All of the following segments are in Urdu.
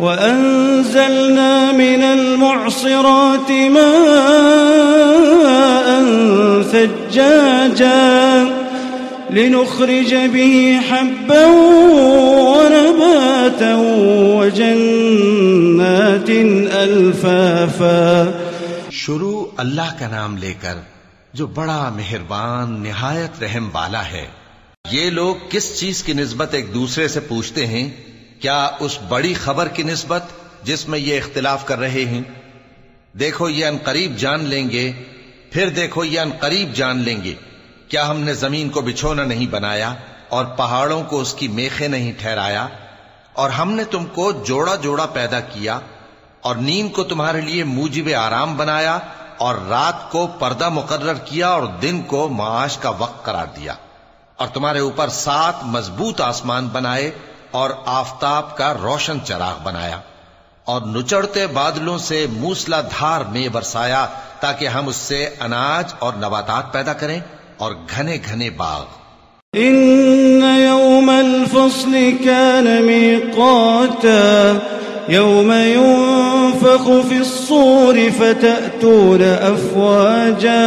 وأنزلنا من المعصرات ماء ثجاجا لنخرج به حبا ونباتا وجنات ألفافا شروع اللہ کا نام لے کر جو بڑا مہربان، نہایت رحم والا ہے۔ یہ لوگ کس چیز کی نسبت ایک دوسرے سے پوچھتے ہیں؟ کیا اس بڑی خبر کی نسبت جس میں یہ اختلاف کر رہے ہیں؟ دیکھو یہ ان قریب جان لیں گے، پھر دیکھو یہ ان قریب جان لیں گے۔ کیا ہم نے زمین کو بچھونا نہیں بنایا اور پہاڑوں کو اس کی میخے نہیں ٹھہرایا؟ اور ہم نے تم کو جوڑا جوڑا پیدا کیا اور نیند کو تمہارے لیے موجب آرام بنایا اور رات کو پردہ مقرر کیا اور دن کو معاش کا وقت قرار دیا۔ اور تمہارے اوپر سات مضبوط آسمان بنائے اور آفتاب کا روشن چراغ بنایا اور نچڑتے بادلوں سے موسلا دھار میں برسایا تاکہ ہم اس سے اناج اور نباتات پیدا کریں اور گھنے گھنے باغ۔ إن يوم الفصل كان ميقاتا يوم ينفخ في الصور فتأتون أفواجا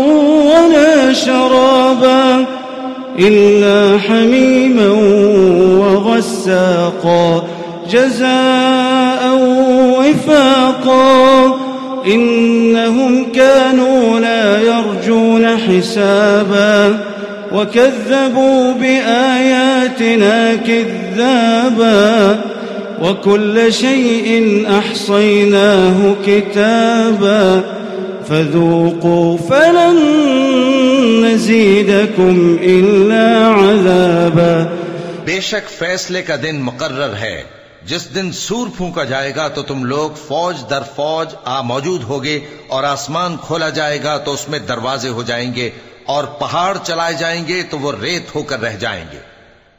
ولا شرابا إلا حميما وغساقا جزاء وفاقا إنهم كانوا لا يرجون حسابا وكذبوا بآياتنا كذابا وكل شيء أحصيناه كتابا فذوقوا فلن نزيدكم إلا عذابا بے شک فیصلے کا دن مقرر ہے۔ جس دن سور پھونکا جائے گا تو تم لوگ فوج در فوج آ موجود ہوگے اور آسمان کھولا جائے گا تو اس میں دروازے ہو جائیں گے اور پہاڑ چلائے جائیں گے تو وہ ریت ہو کر رہ جائیں گے۔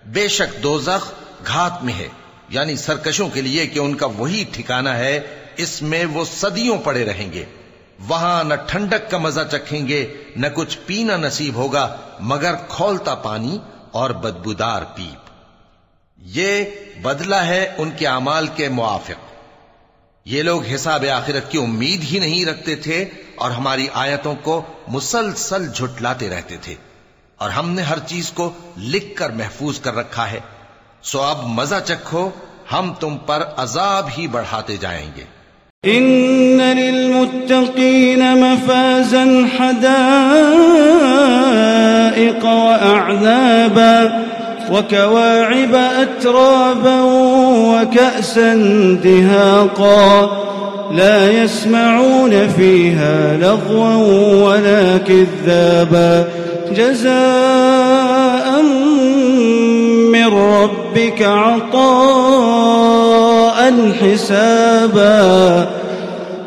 بے شک دوزخ گھات میں ہے۔ یعنی سرکشوں کے لیے کہ ان کا وہی ٹھکانہ ہے۔ اس میں وہ صدیوں پڑے رہیں گے۔ وہاں نہ ٹھنڈک کا مزہ چکھیں گے، نہ کچھ پینا نصیب ہوگا، مگر کھولتا پانی اور بدبودار پیپ۔ یہ بدلہ ہے ان کے اعمال کے موافق۔ یہ لوگ حساب آخرت کی امید ہی نہیں رکھتے تھے اور ہماری آیتوں کو مسلسل جھٹلاتے رہتے تھے۔ اور ہم نے ہر چیز کو لکھ کر محفوظ کر رکھا ہے۔ سو اب مزہ چکھو، ہم تم پر عذاب ہی بڑھاتے جائیں گے۔ إن للمتقين مفازا حدائق وأعنابا وكواعب أترابا وكأسا دهاقا لا يسمعون فيها لغوا ولا كذابا جزاء من ربك عطاء حسابا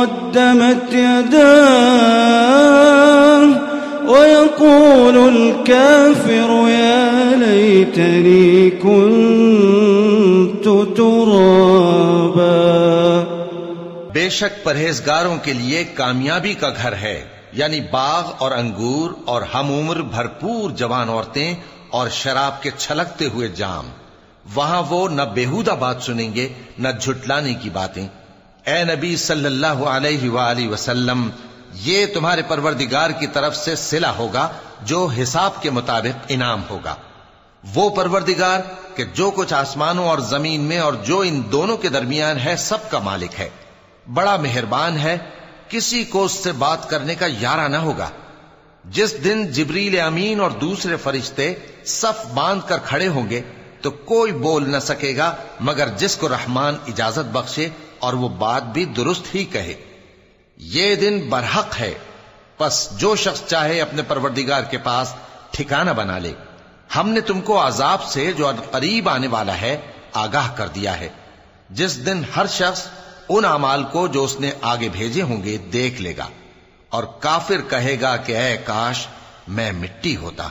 قدمت يداه ويقول الكافر يا ليتني كنت ترابا. بے شک پرہیزگاروں کے لیے کامیابی کا گھر ہے یعنی باغ اور انگور اور ہم عمر بھرپور جوان عورتیں اور شراب کے چھلکتے ہوئے جام۔ وہاں وہ نہ بےحودہ بات سنیں گے، نہ جھٹلانے کی باتیں اے نبی صلی اللہ علیہ وآلہ وسلم، یہ تمہارے پروردگار کی طرف سے سلا ہوگا، جو حساب کے مطابق انعام ہوگا۔ وہ پروردگار کہ جو کچھ آسمانوں اور زمین میں اور جو ان دونوں کے درمیان ہے، سب کا مالک ہے۔ بڑا مہربان ہے، کسی کو اس سے بات کرنے کا یارہ نہ ہوگا۔ جس دن جبریل امین اور دوسرے فرشتے صف باندھ کر کھڑے ہوں گے، تو کوئی بول نہ سکے گا، مگر جس کو رحمان اجازت بخشے اور وہ بات بھی درست ہی کہے۔ یہ دن برحق ہے۔ پس جو شخص چاہے اپنے پروردگار کے پاس ٹھکانہ بنا لے۔ ہم نے تم کو عذاب سے جو قریب آنے والا ہے، آگاہ کر دیا ہے۔ جس دن ہر شخص ان اعمال کو جو اس نے آگے بھیجے ہوں گے دیکھ لے گا۔ اور کافر کہے گا کہ، اے کاش، میں مٹی ہوتا۔